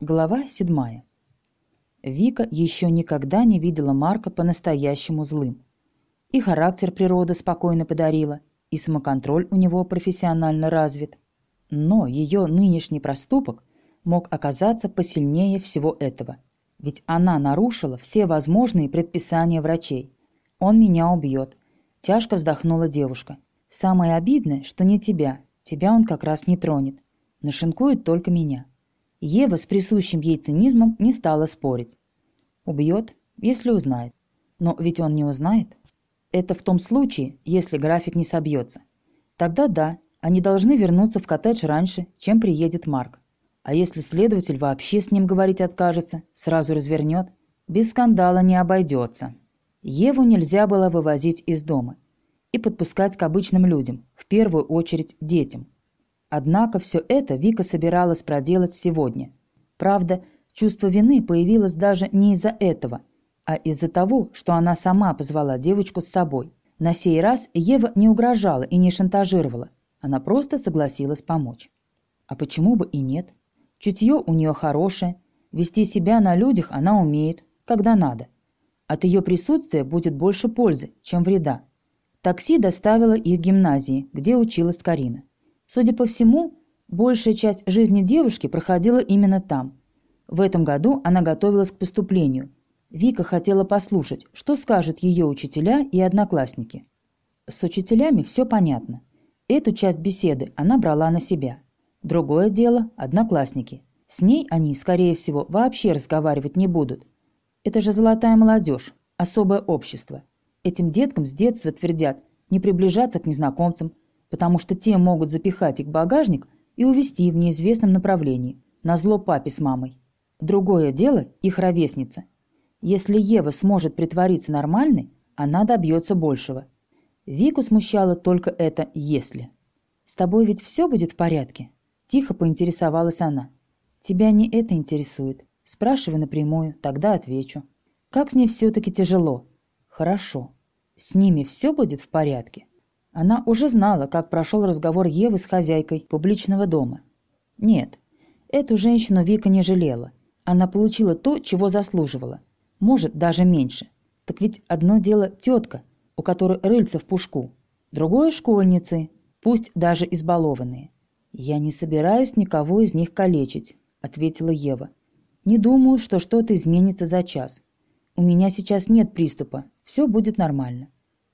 Глава седьмая. Вика еще никогда не видела Марка по-настоящему злым. И характер природа спокойно подарила, и самоконтроль у него профессионально развит. Но ее нынешний проступок мог оказаться посильнее всего этого. Ведь она нарушила все возможные предписания врачей. «Он меня убьет», – тяжко вздохнула девушка. «Самое обидное, что не тебя. Тебя он как раз не тронет. Нашинкует только меня». Ева с присущим ей цинизмом не стала спорить. Убьет, если узнает. Но ведь он не узнает. Это в том случае, если график не собьется. Тогда да, они должны вернуться в коттедж раньше, чем приедет Марк. А если следователь вообще с ним говорить откажется, сразу развернет, без скандала не обойдется. Еву нельзя было вывозить из дома и подпускать к обычным людям, в первую очередь детям. Однако все это Вика собиралась проделать сегодня. Правда, чувство вины появилось даже не из-за этого, а из-за того, что она сама позвала девочку с собой. На сей раз Ева не угрожала и не шантажировала. Она просто согласилась помочь. А почему бы и нет? Чутье у нее хорошее, вести себя на людях она умеет, когда надо. От ее присутствия будет больше пользы, чем вреда. Такси доставило их гимназии, где училась Карина. Судя по всему, большая часть жизни девушки проходила именно там. В этом году она готовилась к поступлению. Вика хотела послушать, что скажут ее учителя и одноклассники. С учителями все понятно. Эту часть беседы она брала на себя. Другое дело – одноклассники. С ней они, скорее всего, вообще разговаривать не будут. Это же золотая молодежь, особое общество. Этим деткам с детства твердят не приближаться к незнакомцам – потому что те могут запихать их в багажник и увезти в неизвестном направлении, на зло папе с мамой. Другое дело – их ровесница. Если Ева сможет притвориться нормальной, она добьется большего. Вику смущало только это «если». «С тобой ведь все будет в порядке?» Тихо поинтересовалась она. «Тебя не это интересует. Спрашивай напрямую, тогда отвечу. Как с ней все-таки тяжело?» «Хорошо. С ними все будет в порядке?» Она уже знала, как прошел разговор Евы с хозяйкой публичного дома. Нет, эту женщину Вика не жалела. Она получила то, чего заслуживала. Может, даже меньше. Так ведь одно дело тетка, у которой рыльца в пушку. Другое – школьницы, пусть даже избалованные. «Я не собираюсь никого из них калечить», – ответила Ева. «Не думаю, что что-то изменится за час. У меня сейчас нет приступа, все будет нормально».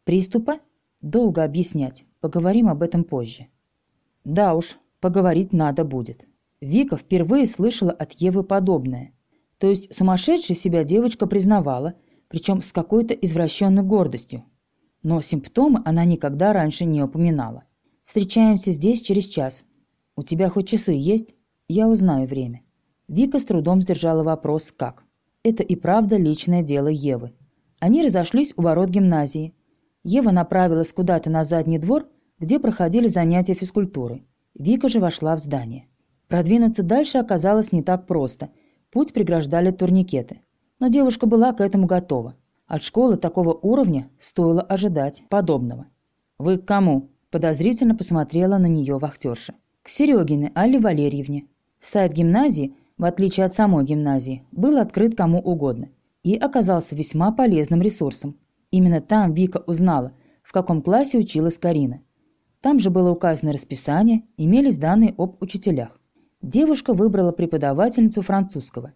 «Приступа?» Долго объяснять, поговорим об этом позже. Да уж, поговорить надо будет. Вика впервые слышала от Евы подобное. То есть сумасшедшей себя девочка признавала, причем с какой-то извращенной гордостью. Но симптомы она никогда раньше не упоминала. «Встречаемся здесь через час. У тебя хоть часы есть? Я узнаю время». Вика с трудом сдержала вопрос «как?». Это и правда личное дело Евы. Они разошлись у ворот гимназии, Ева направилась куда-то на задний двор, где проходили занятия физкультуры. Вика же вошла в здание. Продвинуться дальше оказалось не так просто. Путь преграждали турникеты. Но девушка была к этому готова. От школы такого уровня стоило ожидать подобного. «Вы к кому?» – подозрительно посмотрела на нее вахтерша. «К Серегиной Алле Валерьевне». Сайт гимназии, в отличие от самой гимназии, был открыт кому угодно и оказался весьма полезным ресурсом. Именно там Вика узнала, в каком классе училась Карина. Там же было указано расписание, имелись данные об учителях. Девушка выбрала преподавательницу французского.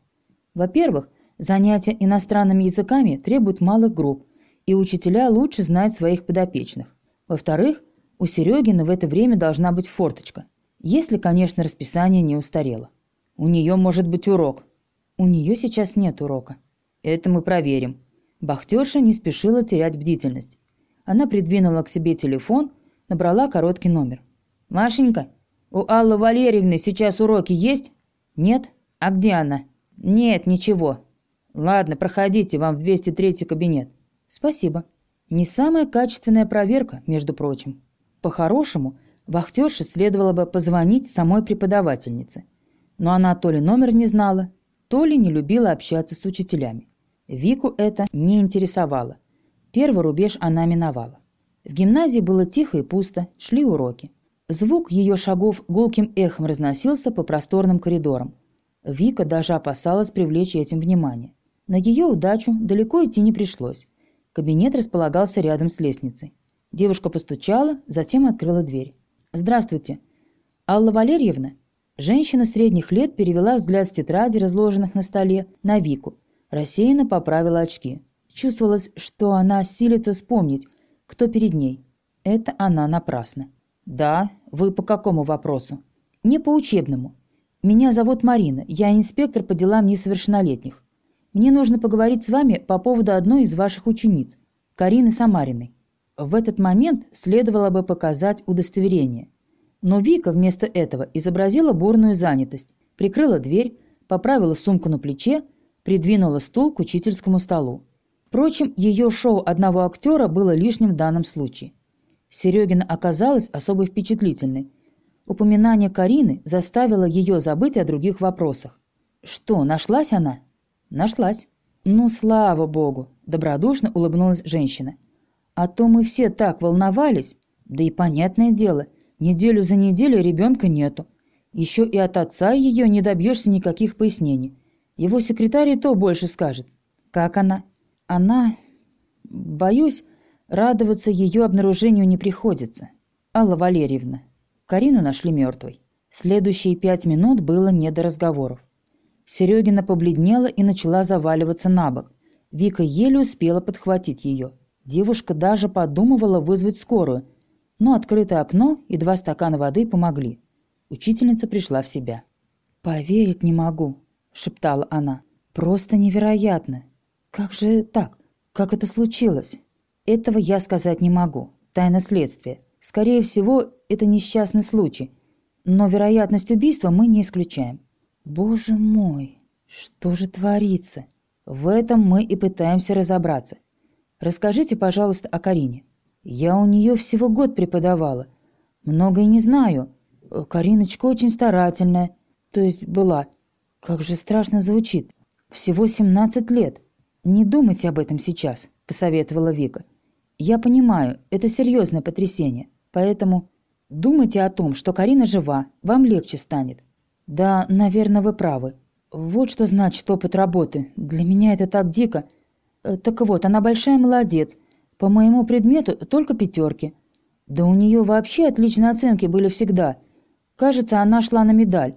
Во-первых, занятия иностранными языками требуют малых групп, и учителя лучше знают своих подопечных. Во-вторых, у Серегина в это время должна быть форточка, если, конечно, расписание не устарело. У нее может быть урок. У нее сейчас нет урока. Это мы проверим. Бахтерша не спешила терять бдительность. Она придвинула к себе телефон, набрала короткий номер. «Машенька, у Аллы Валерьевны сейчас уроки есть?» «Нет? А где она?» «Нет, ничего». «Ладно, проходите, вам в 203 кабинет». «Спасибо». Не самая качественная проверка, между прочим. По-хорошему, вахтерше следовало бы позвонить самой преподавательнице. Но она то ли номер не знала, то ли не любила общаться с учителями. Вику это не интересовало. Первый рубеж она миновала. В гимназии было тихо и пусто, шли уроки. Звук ее шагов гулким эхом разносился по просторным коридорам. Вика даже опасалась привлечь этим внимание. На ее удачу далеко идти не пришлось. Кабинет располагался рядом с лестницей. Девушка постучала, затем открыла дверь. «Здравствуйте. Алла Валерьевна?» Женщина средних лет перевела взгляд с тетради, разложенных на столе, на Вику. Рассеянно поправила очки. Чувствовалось, что она силится вспомнить, кто перед ней. Это она напрасно. «Да, вы по какому вопросу?» «Не по учебному. Меня зовут Марина, я инспектор по делам несовершеннолетних. Мне нужно поговорить с вами по поводу одной из ваших учениц, Карины Самариной. В этот момент следовало бы показать удостоверение. Но Вика вместо этого изобразила бурную занятость, прикрыла дверь, поправила сумку на плече, придвинула стул к учительскому столу. Впрочем, ее шоу одного актера было лишним в данном случае. Серегина оказалась особо впечатлительной – Упоминание Карины заставило ее забыть о других вопросах. «Что, нашлась она?» «Нашлась». «Ну, слава богу!» – добродушно улыбнулась женщина. «А то мы все так волновались. Да и понятное дело, неделю за неделей ребенка нету. Еще и от отца ее не добьешься никаких пояснений. Его секретарь и то больше скажет. Как она?» «Она...» «Боюсь, радоваться ее обнаружению не приходится. Алла Валерьевна, Карину нашли мертвой. Следующие пять минут было не до разговоров. Серегина побледнела и начала заваливаться на бок. Вика еле успела подхватить ее. Девушка даже подумывала вызвать скорую, но открытое окно и два стакана воды помогли. Учительница пришла в себя. «Поверить не могу», — шептала она. «Просто невероятно. Как же так? Как это случилось?» «Этого я сказать не могу. Тайна следствия. Скорее всего, это несчастный случай, но вероятность убийства мы не исключаем. Боже мой, что же творится? В этом мы и пытаемся разобраться. Расскажите, пожалуйста, о Карине. Я у нее всего год преподавала. Многое не знаю. Кариночка очень старательная. То есть была. Как же страшно звучит. Всего 17 лет. Не думайте об этом сейчас, посоветовала Вика. Я понимаю, это серьезное потрясение. Поэтому думайте о том, что Карина жива, вам легче станет. Да, наверное, вы правы. Вот что значит опыт работы. Для меня это так дико. Э, так вот, она большая молодец. По моему предмету только пятерки. Да у нее вообще отличные оценки были всегда. Кажется, она шла на медаль.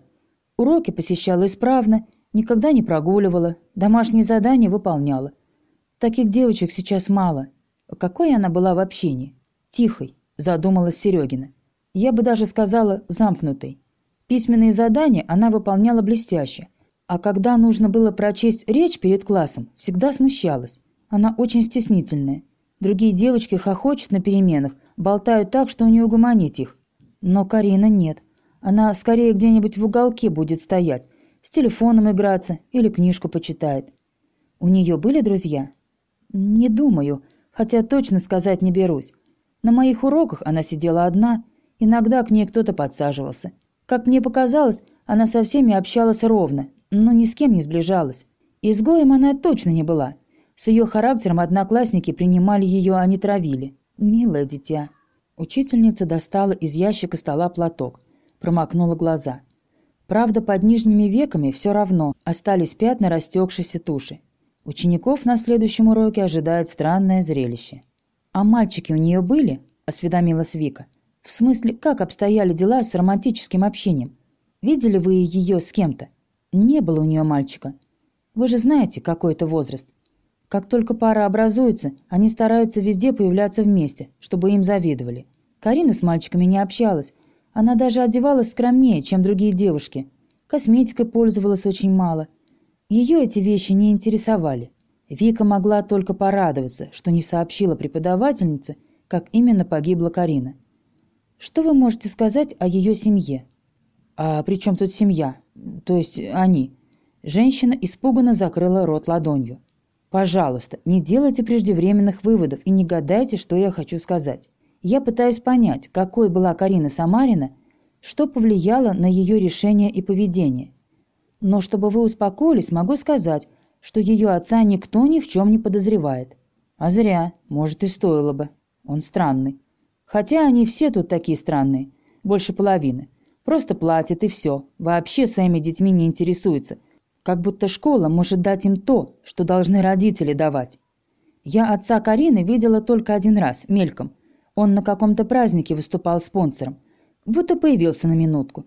Уроки посещала исправно, никогда не прогуливала, домашние задания выполняла. Таких девочек сейчас мало. Какой она была в общении? Тихой, задумалась Серегина. Я бы даже сказала замкнутой. Письменные задания она выполняла блестяще, а когда нужно было прочесть речь перед классом, всегда смущалась. Она очень стеснительная. Другие девочки хохочут на переменах, болтают так, что у нее угомонить их. Но Карина нет. Она скорее где-нибудь в уголке будет стоять, с телефоном играться или книжку почитает. У нее были друзья? Не думаю, хотя точно сказать не берусь. На моих уроках она сидела одна, иногда к ней кто-то подсаживался. Как мне показалось, она со всеми общалась ровно, но ни с кем не сближалась. Изгоем она точно не была. С ее характером одноклассники принимали ее, а не травили. Милое дитя. Учительница достала из ящика стола платок, промокнула глаза. Правда, под нижними веками все равно остались пятна растекшейся туши. Учеников на следующем уроке ожидает странное зрелище. «А мальчики у нее были?» – осведомилась Вика. «В смысле, как обстояли дела с романтическим общением? Видели вы ее с кем-то?» «Не было у нее мальчика. Вы же знаете, какой это возраст. Как только пара образуется, они стараются везде появляться вместе, чтобы им завидовали. Карина с мальчиками не общалась. Она даже одевалась скромнее, чем другие девушки. Косметикой пользовалась очень мало. Ее эти вещи не интересовали. Вика могла только порадоваться, что не сообщила преподавательнице, как именно погибла Карина. «Что вы можете сказать о ее семье?» «А при чем тут семья? То есть они?» Женщина испуганно закрыла рот ладонью. «Пожалуйста, не делайте преждевременных выводов и не гадайте, что я хочу сказать. Я пытаюсь понять, какой была Карина Самарина, что повлияло на ее решение и поведение. Но чтобы вы успокоились, могу сказать, что ее отца никто ни в чем не подозревает. А зря, может и стоило бы. Он странный. Хотя они все тут такие странные, больше половины. Просто платит и все. Вообще своими детьми не интересуется. Как будто школа может дать им то, что должны родители давать. Я отца Карины видела только один раз, мельком. Он на каком-то празднике выступал спонсором. Вот и появился на минутку.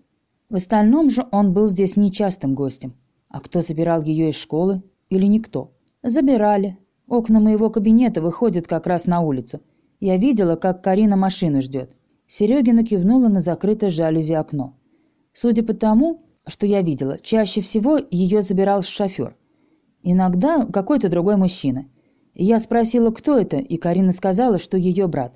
В остальном же он был здесь нечастым гостем. А кто забирал ее из школы? Или никто? Забирали. Окна моего кабинета выходят как раз на улицу. Я видела, как Карина машину ждет. Серегина кивнула на закрытое жалюзи окно. Судя по тому, что я видела, чаще всего ее забирал шофер. Иногда какой-то другой мужчина. Я спросила, кто это, и Карина сказала, что ее брат.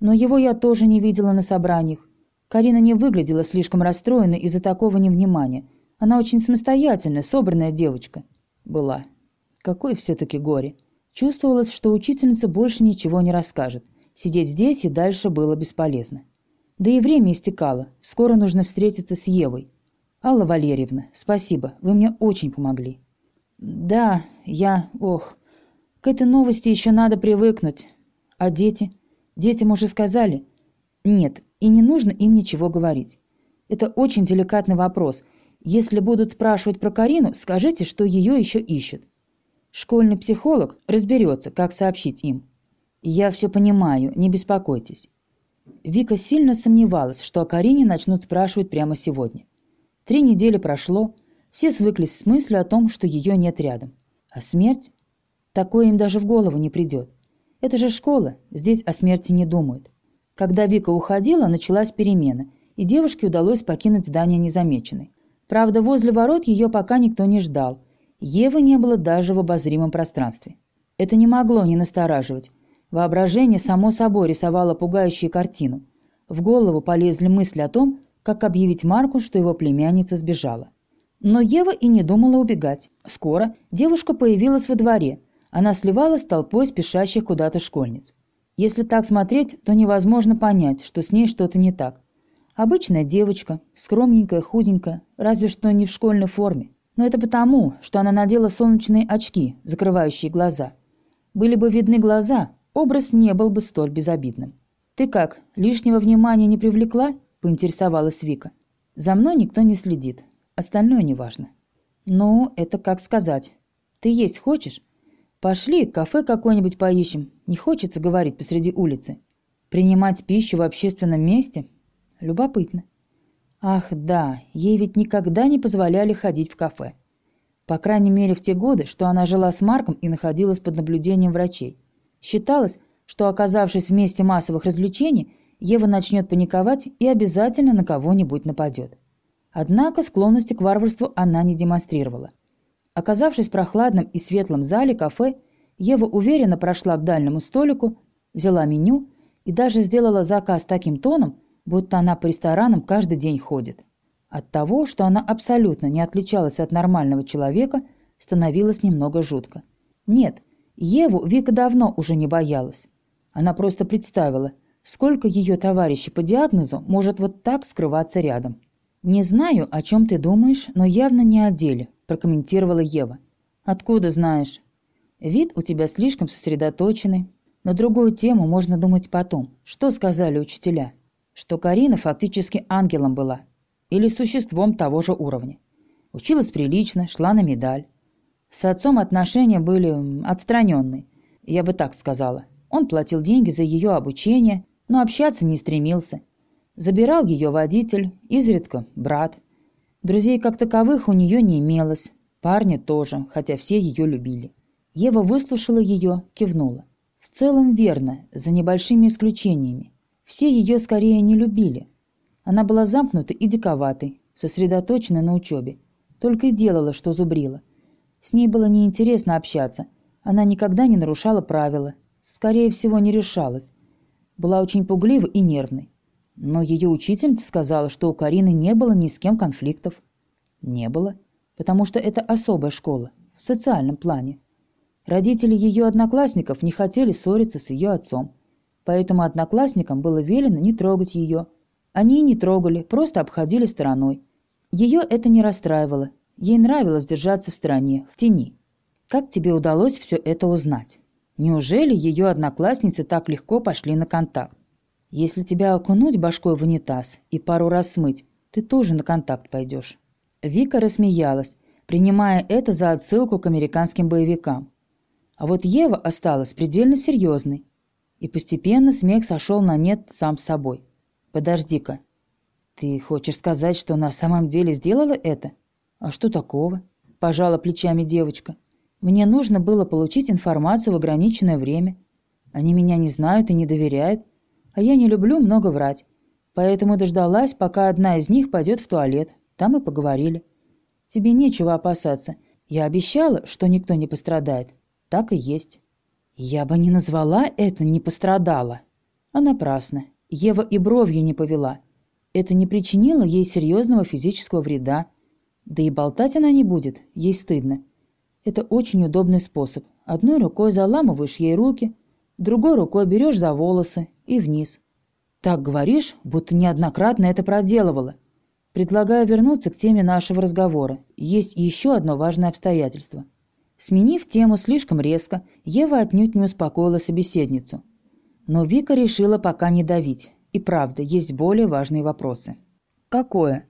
Но его я тоже не видела на собраниях. Карина не выглядела слишком расстроенной из-за такого невнимания. Она очень самостоятельная, собранная девочка. Была. Какое все-таки горе. Чувствовалось, что учительница больше ничего не расскажет – Сидеть здесь и дальше было бесполезно. Да и время истекало. Скоро нужно встретиться с Евой. Алла Валерьевна, спасибо, вы мне очень помогли. Да, я... Ох, к этой новости еще надо привыкнуть. А дети? Детям уже сказали? Нет, и не нужно им ничего говорить. Это очень деликатный вопрос. Если будут спрашивать про Карину, скажите, что ее еще ищут. Школьный психолог разберется, как сообщить им. «Я все понимаю, не беспокойтесь». Вика сильно сомневалась, что о Карине начнут спрашивать прямо сегодня. Три недели прошло, все свыклись с мыслью о том, что ее нет рядом. А смерть? Такое им даже в голову не придет. Это же школа, здесь о смерти не думают. Когда Вика уходила, началась перемена, и девушке удалось покинуть здание незамеченной. Правда, возле ворот ее пока никто не ждал. Евы не было даже в обозримом пространстве. Это не могло не настораживать, Воображение само собой рисовало пугающую картину. В голову полезли мысли о том, как объявить Марку, что его племянница сбежала. Но Ева и не думала убегать. Скоро девушка появилась во дворе. Она сливалась с толпой спешащих куда-то школьниц. Если так смотреть, то невозможно понять, что с ней что-то не так. Обычная девочка, скромненькая, худенькая, разве что не в школьной форме. Но это потому, что она надела солнечные очки, закрывающие глаза. Были бы видны глаза, образ не был бы столь безобидным. «Ты как, лишнего внимания не привлекла?» – поинтересовалась Вика. «За мной никто не следит. Остальное неважно». «Ну, это как сказать. Ты есть хочешь? Пошли, кафе какое-нибудь поищем. Не хочется говорить посреди улицы. Принимать пищу в общественном месте? Любопытно». Ах, да, ей ведь никогда не позволяли ходить в кафе. По крайней мере, в те годы, что она жила с Марком и находилась под наблюдением врачей. Считалось, что, оказавшись в месте массовых развлечений, Ева начнет паниковать и обязательно на кого-нибудь нападет. Однако склонности к варварству она не демонстрировала. Оказавшись в прохладном и светлом зале кафе, Ева уверенно прошла к дальнему столику, взяла меню и даже сделала заказ таким тоном, будто она по ресторанам каждый день ходит. От того, что она абсолютно не отличалась от нормального человека, становилось немного жутко. Нет, Еву Вика давно уже не боялась. Она просто представила, сколько ее товарищей по диагнозу может вот так скрываться рядом. «Не знаю, о чем ты думаешь, но явно не о деле», – прокомментировала Ева. «Откуда знаешь?» «Вид у тебя слишком сосредоточенный. На другую тему можно думать потом. Что сказали учителя?» «Что Карина фактически ангелом была. Или существом того же уровня. Училась прилично, шла на медаль. С отцом отношения были отстраненные, я бы так сказала. Он платил деньги за ее обучение, но общаться не стремился. Забирал ее водитель, изредка брат. Друзей как таковых у нее не имелось. Парни тоже, хотя все ее любили. Ева выслушала ее, кивнула. В целом верно, за небольшими исключениями. Все ее скорее не любили. Она была замкнутой и диковатой, сосредоточена на учебе. Только и делала, что зубрила. С ней было неинтересно общаться. Она никогда не нарушала правила. Скорее всего, не решалась. Была очень пуглива и нервной. Но ее учительница сказала, что у Карины не было ни с кем конфликтов. Не было, потому что это особая школа, в социальном плане. Родители ее одноклассников не хотели ссориться с ее отцом. Поэтому одноклассникам было велено не трогать ее. Они и не трогали, просто обходили стороной. Ее это не расстраивало, Ей нравилось держаться в стороне, в тени. Как тебе удалось все это узнать? Неужели ее одноклассницы так легко пошли на контакт? Если тебя окунуть башкой в унитаз и пару раз смыть, ты тоже на контакт пойдешь». Вика рассмеялась, принимая это за отсылку к американским боевикам. А вот Ева осталась предельно серьезной. И постепенно смех сошел на нет сам собой. «Подожди-ка, ты хочешь сказать, что на самом деле сделала это? А что такого?» – пожала плечами девочка. «Мне нужно было получить информацию в ограниченное время. Они меня не знают и не доверяют, а я не люблю много врать. Поэтому дождалась, пока одна из них пойдет в туалет. Там и поговорили. Тебе нечего опасаться. Я обещала, что никто не пострадает. Так и есть. Я бы не назвала это «не пострадала». А напрасно. Ева и бровью не повела. Это не причинило ей серьезного физического вреда. Да и болтать она не будет, ей стыдно. Это очень удобный способ. Одной рукой заламываешь ей руки, другой рукой берешь за волосы и вниз. Так говоришь, будто неоднократно это проделывала. Предлагаю вернуться к теме нашего разговора. Есть еще одно важное обстоятельство. Сменив тему слишком резко, Ева отнюдь не успокоила собеседницу. Но Вика решила пока не давить. И правда, есть более важные вопросы. Какое?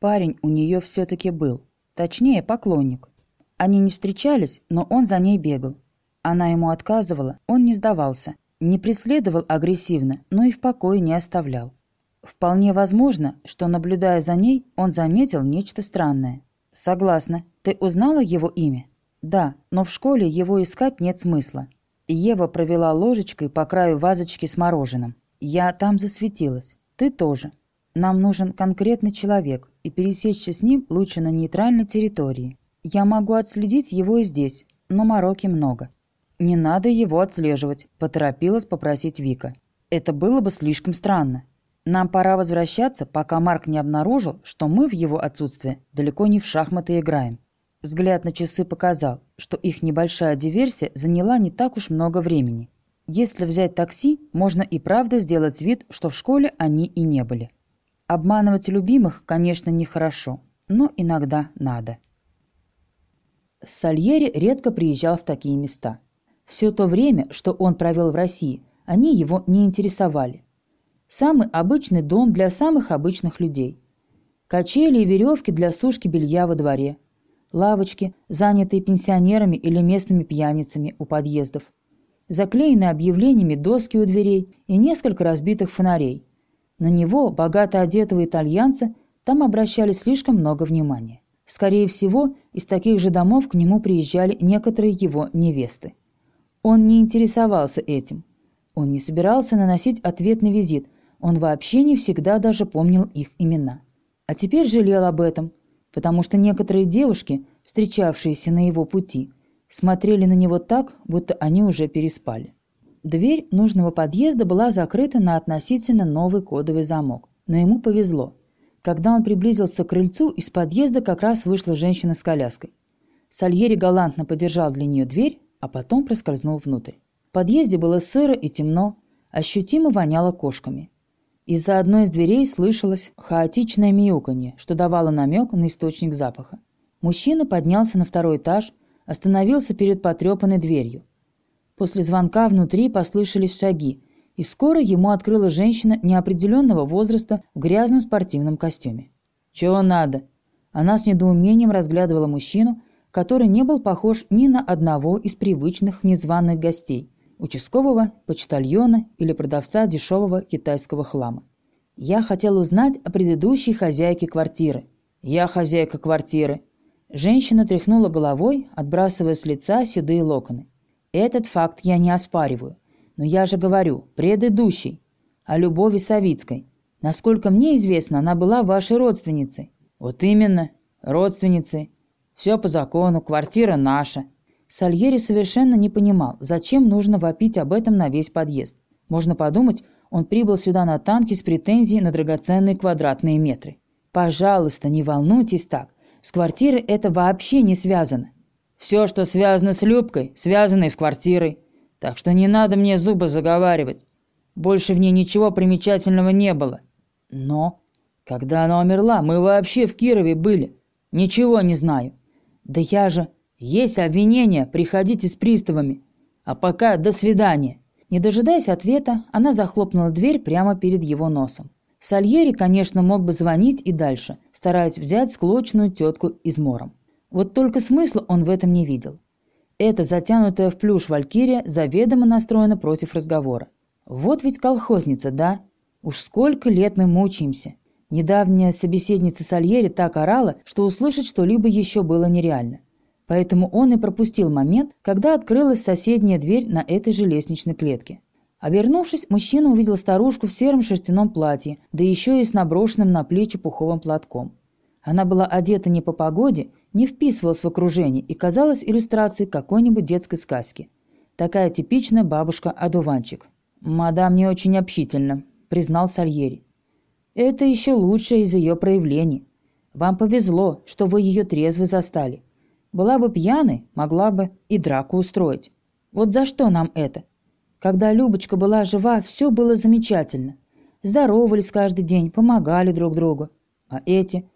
Парень у нее все-таки был. Точнее, поклонник. Они не встречались, но он за ней бегал. Она ему отказывала, он не сдавался. Не преследовал агрессивно, но и в покое не оставлял. Вполне возможно, что, наблюдая за ней, он заметил нечто странное. «Согласна. Ты узнала его имя?» «Да, но в школе его искать нет смысла». Ева провела ложечкой по краю вазочки с мороженым. «Я там засветилась. Ты тоже. Нам нужен конкретный человек, и пересечься с ним лучше на нейтральной территории. Я могу отследить его и здесь, но мороки много. «Не надо его отслеживать», – поторопилась попросить Вика. «Это было бы слишком странно. Нам пора возвращаться, пока Марк не обнаружил, что мы в его отсутствие далеко не в шахматы играем». Взгляд на часы показал, что их небольшая диверсия заняла не так уж много времени. Если взять такси, можно и правда сделать вид, что в школе они и не были. Обманывать любимых, конечно, нехорошо, но иногда надо. Сальери редко приезжал в такие места – все то время, что он провел в России, они его не интересовали. Самый обычный дом для самых обычных людей. Качели и веревки для сушки белья во дворе. Лавочки, занятые пенсионерами или местными пьяницами у подъездов. Заклеенные объявлениями доски у дверей и несколько разбитых фонарей. На него, богато одетого итальянца, там обращали слишком много внимания. Скорее всего, из таких же домов к нему приезжали некоторые его невесты. Он не интересовался этим. Он не собирался наносить ответный визит, он вообще не всегда даже помнил их имена. А теперь жалел об этом, потому что некоторые девушки, встречавшиеся на его пути, смотрели на него так, будто они уже переспали. Дверь нужного подъезда была закрыта на относительно новый кодовый замок, но ему повезло. Когда он приблизился к крыльцу, из подъезда как раз вышла женщина с коляской. Сальери галантно подержал для нее дверь, а потом проскользнул внутрь. В подъезде было сыро и темно, ощутимо воняло кошками. Из-за одной из дверей слышалось хаотичное мяуканье, что давало намек на источник запаха. Мужчина поднялся на второй этаж, остановился перед потрепанной дверью. После звонка внутри послышались шаги, и скоро ему открыла женщина неопределенного возраста в грязном спортивном костюме. «Чего надо?» Она с недоумением разглядывала мужчину, который не был похож ни на одного из привычных незваных гостей – участкового, почтальона или продавца дешевого китайского хлама. Я хотел узнать о предыдущей хозяйке квартиры. Я хозяйка квартиры. Женщина тряхнула головой, отбрасывая с лица седые локоны. Этот факт я не оспариваю. Но я же говорю, предыдущий. О Любови Савицкой. Насколько мне известно, она была вашей родственницей. Вот именно, родственницей. Все по закону, квартира наша». Сальери совершенно не понимал, зачем нужно вопить об этом на весь подъезд. Можно подумать, он прибыл сюда на танке с претензией на драгоценные квадратные метры. «Пожалуйста, не волнуйтесь так. С квартирой это вообще не связано. Все, что связано с Любкой, связано и с квартирой. Так что не надо мне зубы заговаривать. Больше в ней ничего примечательного не было. Но, когда она умерла, мы вообще в Кирове были. Ничего не знаю. «Да я же...» «Есть обвинение, приходите с приставами. А пока до свидания». Не дожидаясь ответа, она захлопнула дверь прямо перед его носом. Сальери, конечно, мог бы звонить и дальше, стараясь взять склочную тетку измором. Вот только смысла он в этом не видел. Эта затянутая в плюш валькирия заведомо настроена против разговора. Вот ведь колхозница, да? Уж сколько лет мы мучаемся. Недавняя собеседница Сальери так орала, что услышать что-либо еще было нереально. Поэтому он и пропустил момент, когда открылась соседняя дверь на этой же лестничной клетке. Обернувшись, мужчина увидел старушку в сером шерстяном платье, да еще и с наброшенным на плечи пуховым платком. Она была одета не по погоде, не вписывалась в окружение и казалась иллюстрацией какой-нибудь детской сказки. Такая типичная бабушка-одуванчик. «Мадам не очень общительна», — признал Сальери. «Это еще лучшее из ее проявлений. Вам повезло, что вы ее трезвой застали. Была бы пьяной, могла бы и драку устроить. Вот за что нам это? Когда Любочка была жива, все было замечательно. Здоровались каждый день, помогали друг другу. А эти?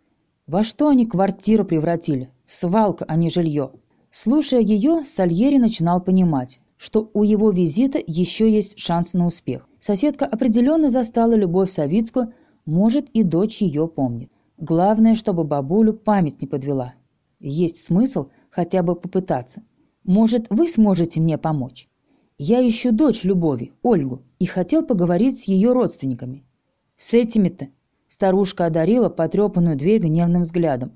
Во что они квартиру превратили? Свалка, а не жилье. Слушая ее, Сальери начинал понимать, что у его визита еще есть шанс на успех. Соседка определенно застала Любовь Савицкую, может, и дочь ее помнит. Главное, чтобы бабулю память не подвела. Есть смысл хотя бы попытаться. Может, вы сможете мне помочь? Я ищу дочь Любови, Ольгу, и хотел поговорить с ее родственниками. С этими-то старушка одарила потрепанную дверь гневным взглядом.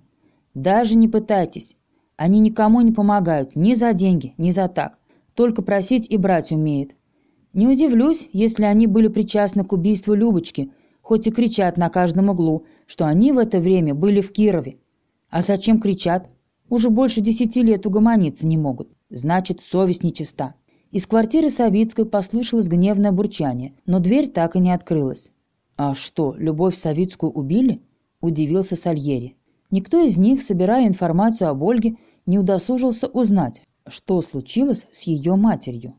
Даже не пытайтесь. Они никому не помогают, ни за деньги, ни за так. Только просить и брать умеют. Не удивлюсь, если они были причастны к убийству Любочки, хоть и кричат на каждом углу, что они в это время были в Кирове. А зачем кричат? Уже больше десяти лет угомониться не могут. Значит, совесть нечиста. Из квартиры Савицкой послышалось гневное бурчание, но дверь так и не открылась. «А что, Любовь Савицкую убили?» – удивился Сальери. Никто из них, собирая информацию об Ольге, не удосужился узнать, что случилось с ее матерью.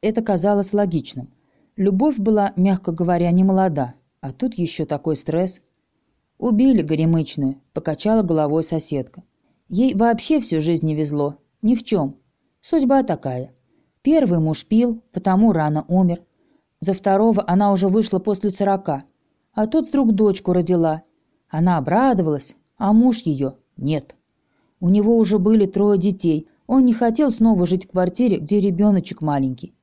Это казалось логичным. Любовь была, мягко говоря, не молода, а тут еще такой стресс. «Убили горемычную», – покачала головой соседка. «Ей вообще всю жизнь не везло. Ни в чем. Судьба такая. Первый муж пил, потому рано умер. За второго она уже вышла после сорока. А тут вдруг дочку родила. Она обрадовалась, а муж ее нет. У него уже были трое детей. Он не хотел снова жить в квартире, где ребеночек маленький.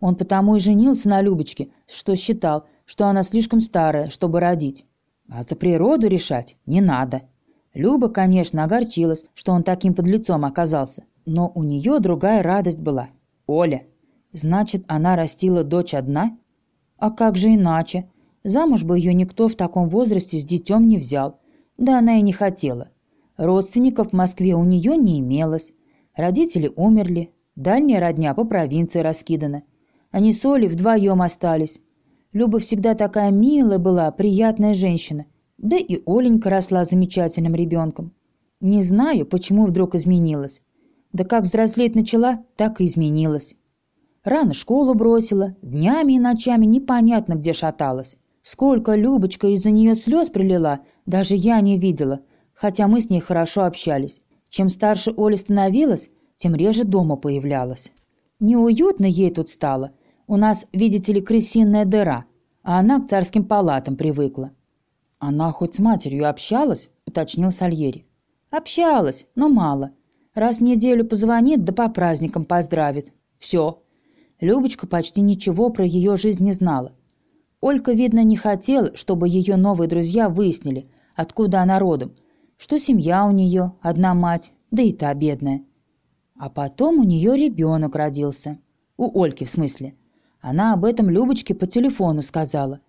Он потому и женился на Любочке, что считал, что она слишком старая, чтобы родить. А за природу решать не надо. Люба, конечно, огорчилась, что он таким подлецом оказался, но у нее другая радость была. Оля. Значит, она растила дочь одна? А как же иначе? Замуж бы ее никто в таком возрасте с детем не взял. Да она и не хотела. Родственников в Москве у нее не имелось. Родители умерли, дальняя родня по провинции раскидана. Они с Олей вдвоем остались. Люба всегда такая милая была, приятная женщина. Да и Оленька росла замечательным ребенком. Не знаю, почему вдруг изменилась. Да как взрослеть начала, так и изменилась. Рано школу бросила, днями и ночами непонятно где шаталась. Сколько Любочка из-за нее слез прилила, даже я не видела, хотя мы с ней хорошо общались. Чем старше Оля становилась, тем реже дома появлялась. Неуютно ей тут стало, у нас, видите ли, крысиная дыра, а она к царским палатам привыкла. Она хоть с матерью общалась, уточнил Сальери. Общалась, но мало. Раз в неделю позвонит, да по праздникам поздравит. Все. Любочка почти ничего про ее жизнь не знала. Олька, видно, не хотела, чтобы ее новые друзья выяснили, откуда она родом, что семья у нее, одна мать, да и та бедная. А потом у нее ребенок родился. У Ольки, в смысле. Она об этом Любочке по телефону сказала.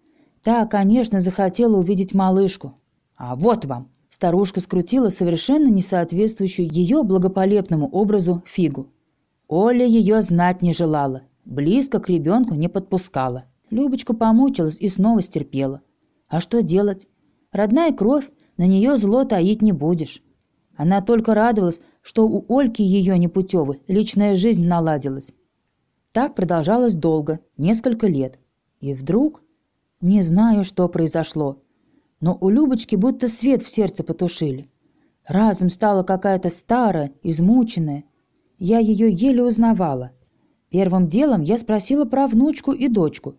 Та, конечно, захотела увидеть малышку. А вот вам. Старушка скрутила совершенно несоответствующую ее благополепному образу фигу. Оля ее знать не желала, близко к ребенку не подпускала. Любочка помучилась и снова стерпела. А что делать? Родная кровь, на нее зло таить не будешь. Она только радовалась, что у Ольки ее непутевой личная жизнь наладилась. Так продолжалось долго, несколько лет. И вдруг... Не знаю, что произошло, но у Любочки будто свет в сердце потушили. Разом стала какая-то старая, измученная. Я ее еле узнавала. Первым делом я спросила про внучку и дочку.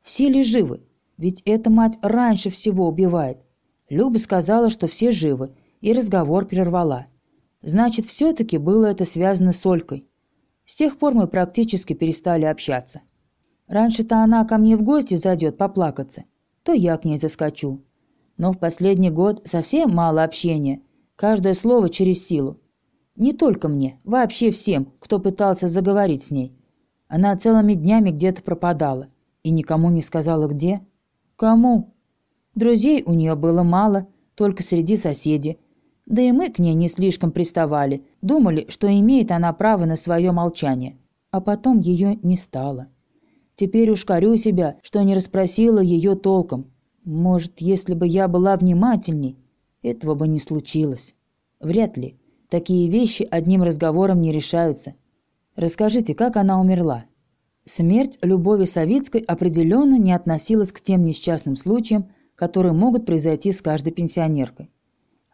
Все ли живы? Ведь эта мать раньше всего убивает. Люба сказала, что все живы, и разговор прервала. Значит, все-таки было это связано с Олькой. С тех пор мы практически перестали общаться. Раньше-то она ко мне в гости зайдет поплакаться, то я к ней заскочу. Но в последний год совсем мало общения, каждое слово через силу. Не только мне, вообще всем, кто пытался заговорить с ней. Она целыми днями где-то пропадала и никому не сказала где. Кому? Друзей у нее было мало, только среди соседей. Да и мы к ней не слишком приставали, думали, что имеет она право на свое молчание. А потом ее не стало. Теперь уж корю себя, что не расспросила ее толком. Может, если бы я была внимательней, этого бы не случилось. Вряд ли. Такие вещи одним разговором не решаются. Расскажите, как она умерла?» Смерть Любови Савицкой определенно не относилась к тем несчастным случаям, которые могут произойти с каждой пенсионеркой.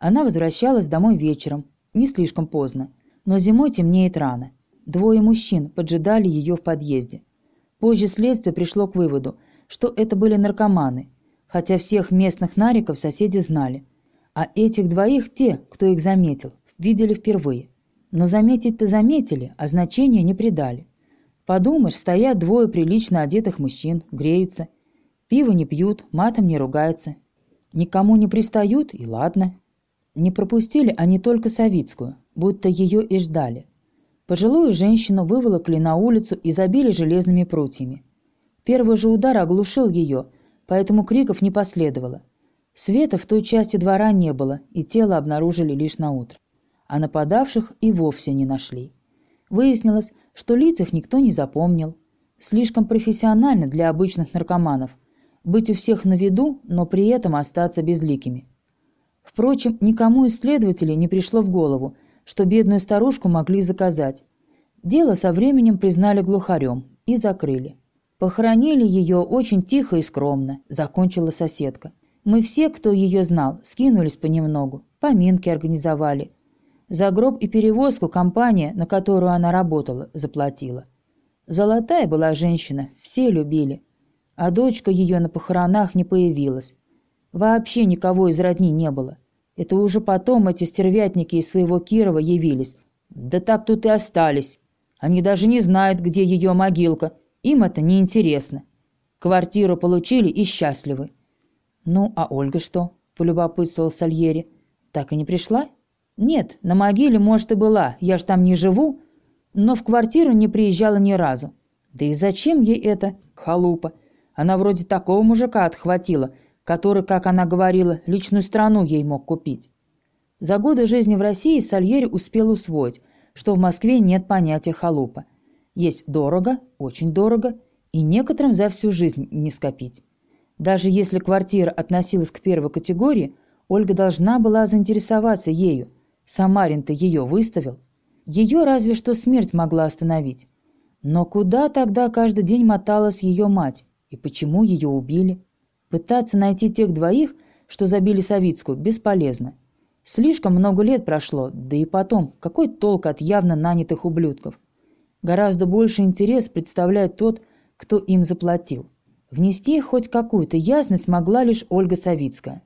Она возвращалась домой вечером, не слишком поздно, но зимой темнеет рано. Двое мужчин поджидали ее в подъезде. Позже следствие пришло к выводу, что это были наркоманы, хотя всех местных нариков соседи знали. А этих двоих те, кто их заметил, видели впервые. Но заметить-то заметили, а значения не придали. Подумаешь, стоят двое прилично одетых мужчин, греются. Пиво не пьют, матом не ругаются. Никому не пристают, и ладно. Не пропустили они только Савицкую, будто ее и ждали. Пожилую женщину выволокли на улицу и забили железными прутьями. Первый же удар оглушил ее, поэтому криков не последовало. Света в той части двора не было, и тело обнаружили лишь на утро а нападавших и вовсе не нашли. Выяснилось, что лиц их никто не запомнил. Слишком профессионально для обычных наркоманов. Быть у всех на виду, но при этом остаться безликими. Впрочем, никому из следователей не пришло в голову, что бедную старушку могли заказать. Дело со временем признали глухарем и закрыли. Похоронили ее очень тихо и скромно, закончила соседка. Мы все, кто ее знал, скинулись понемногу, поминки организовали – за гроб и перевозку компания, на которую она работала, заплатила. Золотая была женщина, все любили. А дочка ее на похоронах не появилась. Вообще никого из родни не было. Это уже потом эти стервятники из своего Кирова явились. Да так тут и остались. Они даже не знают, где ее могилка. Им это не интересно. Квартиру получили и счастливы. «Ну, а Ольга что?» – полюбопытствовал Сальери. «Так и не пришла?» Нет, на могиле, может, и была, я ж там не живу, но в квартиру не приезжала ни разу. Да и зачем ей это, халупа? Она вроде такого мужика отхватила, который, как она говорила, личную страну ей мог купить. За годы жизни в России Сальери успел усвоить, что в Москве нет понятия халупа. Есть дорого, очень дорого, и некоторым за всю жизнь не скопить. Даже если квартира относилась к первой категории, Ольга должна была заинтересоваться ею – Самарин-то ее выставил. Ее разве что смерть могла остановить. Но куда тогда каждый день моталась ее мать? И почему ее убили? Пытаться найти тех двоих, что забили Савицкую, бесполезно. Слишком много лет прошло, да и потом, какой толк от явно нанятых ублюдков? Гораздо больше интерес представляет тот, кто им заплатил. Внести хоть какую-то ясность могла лишь Ольга Савицкая.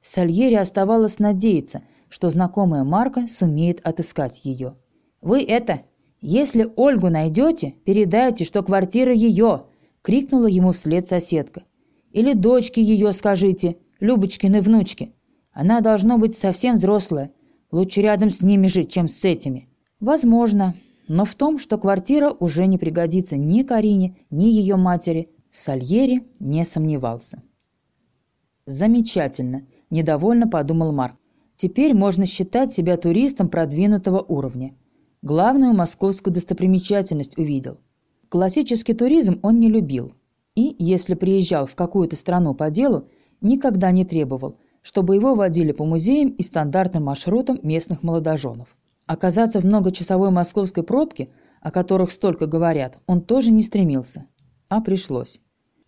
Сальери оставалось надеяться, что знакомая Марка сумеет отыскать ее. «Вы это, если Ольгу найдете, передайте, что квартира ее!» — крикнула ему вслед соседка. «Или дочке ее скажите, Любочкины внучки. Она должно быть совсем взрослая. Лучше рядом с ними жить, чем с этими». «Возможно. Но в том, что квартира уже не пригодится ни Карине, ни ее матери, Сальери не сомневался». «Замечательно», – недовольно подумал Марк. Теперь можно считать себя туристом продвинутого уровня. Главную московскую достопримечательность увидел. Классический туризм он не любил. И, если приезжал в какую-то страну по делу, никогда не требовал, чтобы его водили по музеям и стандартным маршрутам местных молодоженов. Оказаться в многочасовой московской пробке, о которых столько говорят, он тоже не стремился. А пришлось.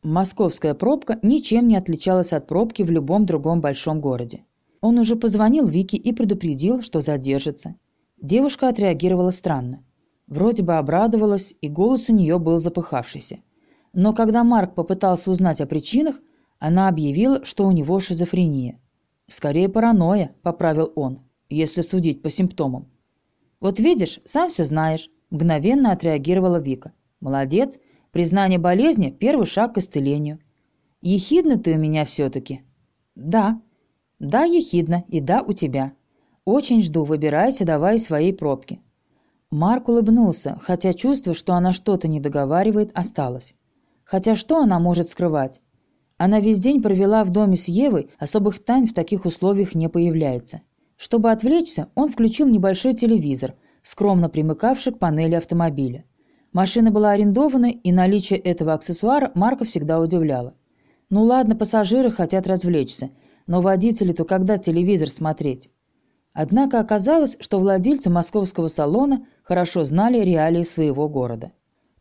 Московская пробка ничем не отличалась от пробки в любом другом большом городе. Он уже позвонил Вике и предупредил, что задержится. Девушка отреагировала странно. Вроде бы обрадовалась, и голос у нее был запыхавшийся. Но когда Марк попытался узнать о причинах, Она объявила, что у него шизофрения. «Скорее паранойя», – поправил он, если судить по симптомам. «Вот видишь, сам все знаешь», – мгновенно отреагировала Вика. «Молодец. Признание болезни – первый шаг к исцелению». «Ехидна ты у меня все-таки». «Да». «Да, ехидна, и да, у тебя. Очень жду, выбирайся давай своей пробки». Марк улыбнулся, хотя чувство, что она что-то не договаривает, осталось. Хотя что она может скрывать? Она весь день провела в доме с Евой, особых тайн в таких условиях не появляется. Чтобы отвлечься, он включил небольшой телевизор, скромно примыкавший к панели автомобиля. Машина была арендована, и наличие этого аксессуара Марка всегда удивляло. Ну ладно, пассажиры хотят развлечься, но водители-то когда телевизор смотреть? Однако оказалось, что владельцы московского салона хорошо знали реалии своего города.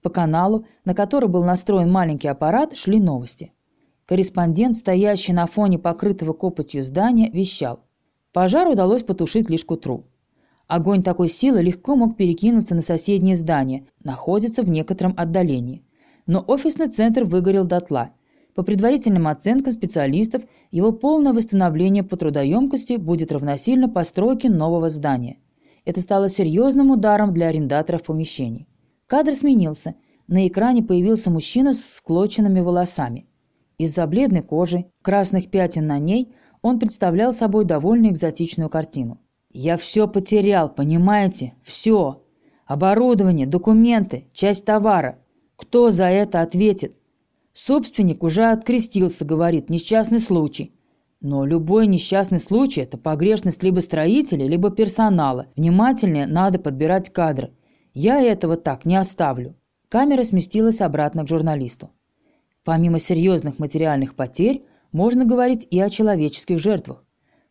По каналу, на который был настроен маленький аппарат, шли новости. Корреспондент, стоящий на фоне покрытого копотью здания, вещал. Пожар удалось потушить лишь к утру. Огонь такой силы легко мог перекинуться на соседнее здание, находится в некотором отдалении. Но офисный центр выгорел дотла – по предварительным оценкам специалистов, его полное восстановление по трудоемкости будет равносильно постройке нового здания. Это стало серьезным ударом для арендаторов помещений. Кадр сменился. На экране появился мужчина с всклоченными волосами. Из-за бледной кожи, красных пятен на ней, он представлял собой довольно экзотичную картину. «Я все потерял, понимаете? Все. Оборудование, документы, часть товара. Кто за это ответит? Собственник уже открестился, говорит, несчастный случай. Но любой несчастный случай – это погрешность либо строителя, либо персонала. Внимательнее надо подбирать кадры. Я этого так не оставлю. Камера сместилась обратно к журналисту. Помимо серьезных материальных потерь, можно говорить и о человеческих жертвах.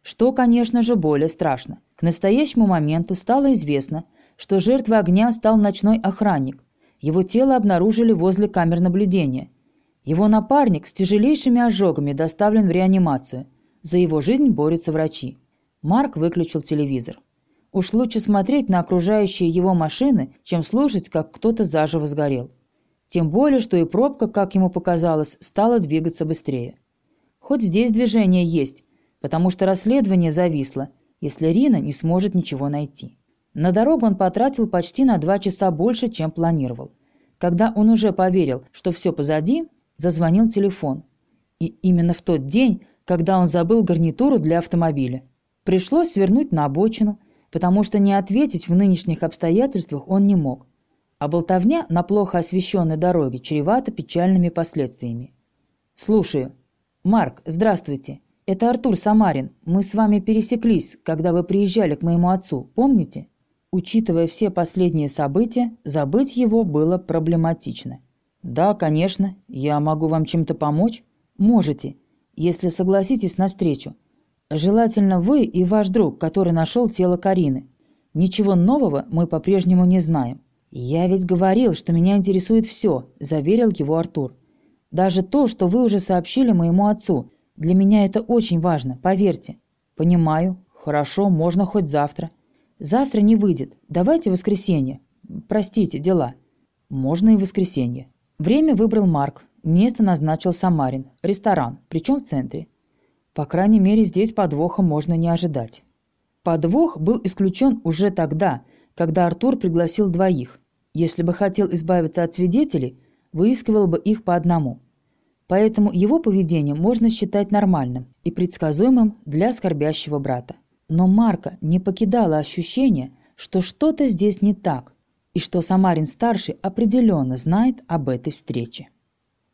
Что, конечно же, более страшно. К настоящему моменту стало известно, что жертвой огня стал ночной охранник. Его тело обнаружили возле камер наблюдения – его напарник с тяжелейшими ожогами доставлен в реанимацию. За его жизнь борются врачи. Марк выключил телевизор. Уж лучше смотреть на окружающие его машины, чем слушать, как кто-то заживо сгорел. Тем более, что и пробка, как ему показалось, стала двигаться быстрее. Хоть здесь движение есть, потому что расследование зависло, если Рина не сможет ничего найти. На дорогу он потратил почти на два часа больше, чем планировал. Когда он уже поверил, что все позади, зазвонил телефон. И именно в тот день, когда он забыл гарнитуру для автомобиля. Пришлось свернуть на обочину, потому что не ответить в нынешних обстоятельствах он не мог. А болтовня на плохо освещенной дороге чревата печальными последствиями. «Слушаю. Марк, здравствуйте. Это Артур Самарин. Мы с вами пересеклись, когда вы приезжали к моему отцу, помните?» Учитывая все последние события, забыть его было проблематично. «Да, конечно. Я могу вам чем-то помочь?» «Можете, если согласитесь на встречу. Желательно вы и ваш друг, который нашел тело Карины. Ничего нового мы по-прежнему не знаем». «Я ведь говорил, что меня интересует все», – заверил его Артур. «Даже то, что вы уже сообщили моему отцу. Для меня это очень важно, поверьте». «Понимаю. Хорошо, можно хоть завтра». «Завтра не выйдет. Давайте воскресенье. Простите, дела». «Можно и воскресенье. Время выбрал Марк, место назначил Самарин, ресторан, причем в центре. По крайней мере, здесь подвоха можно не ожидать. Подвох был исключен уже тогда, когда Артур пригласил двоих. Если бы хотел избавиться от свидетелей, выискивал бы их по одному. Поэтому его поведение можно считать нормальным и предсказуемым для скорбящего брата. Но Марка не покидало ощущение, что что-то здесь не так, и что Самарин-старший определенно знает об этой встрече.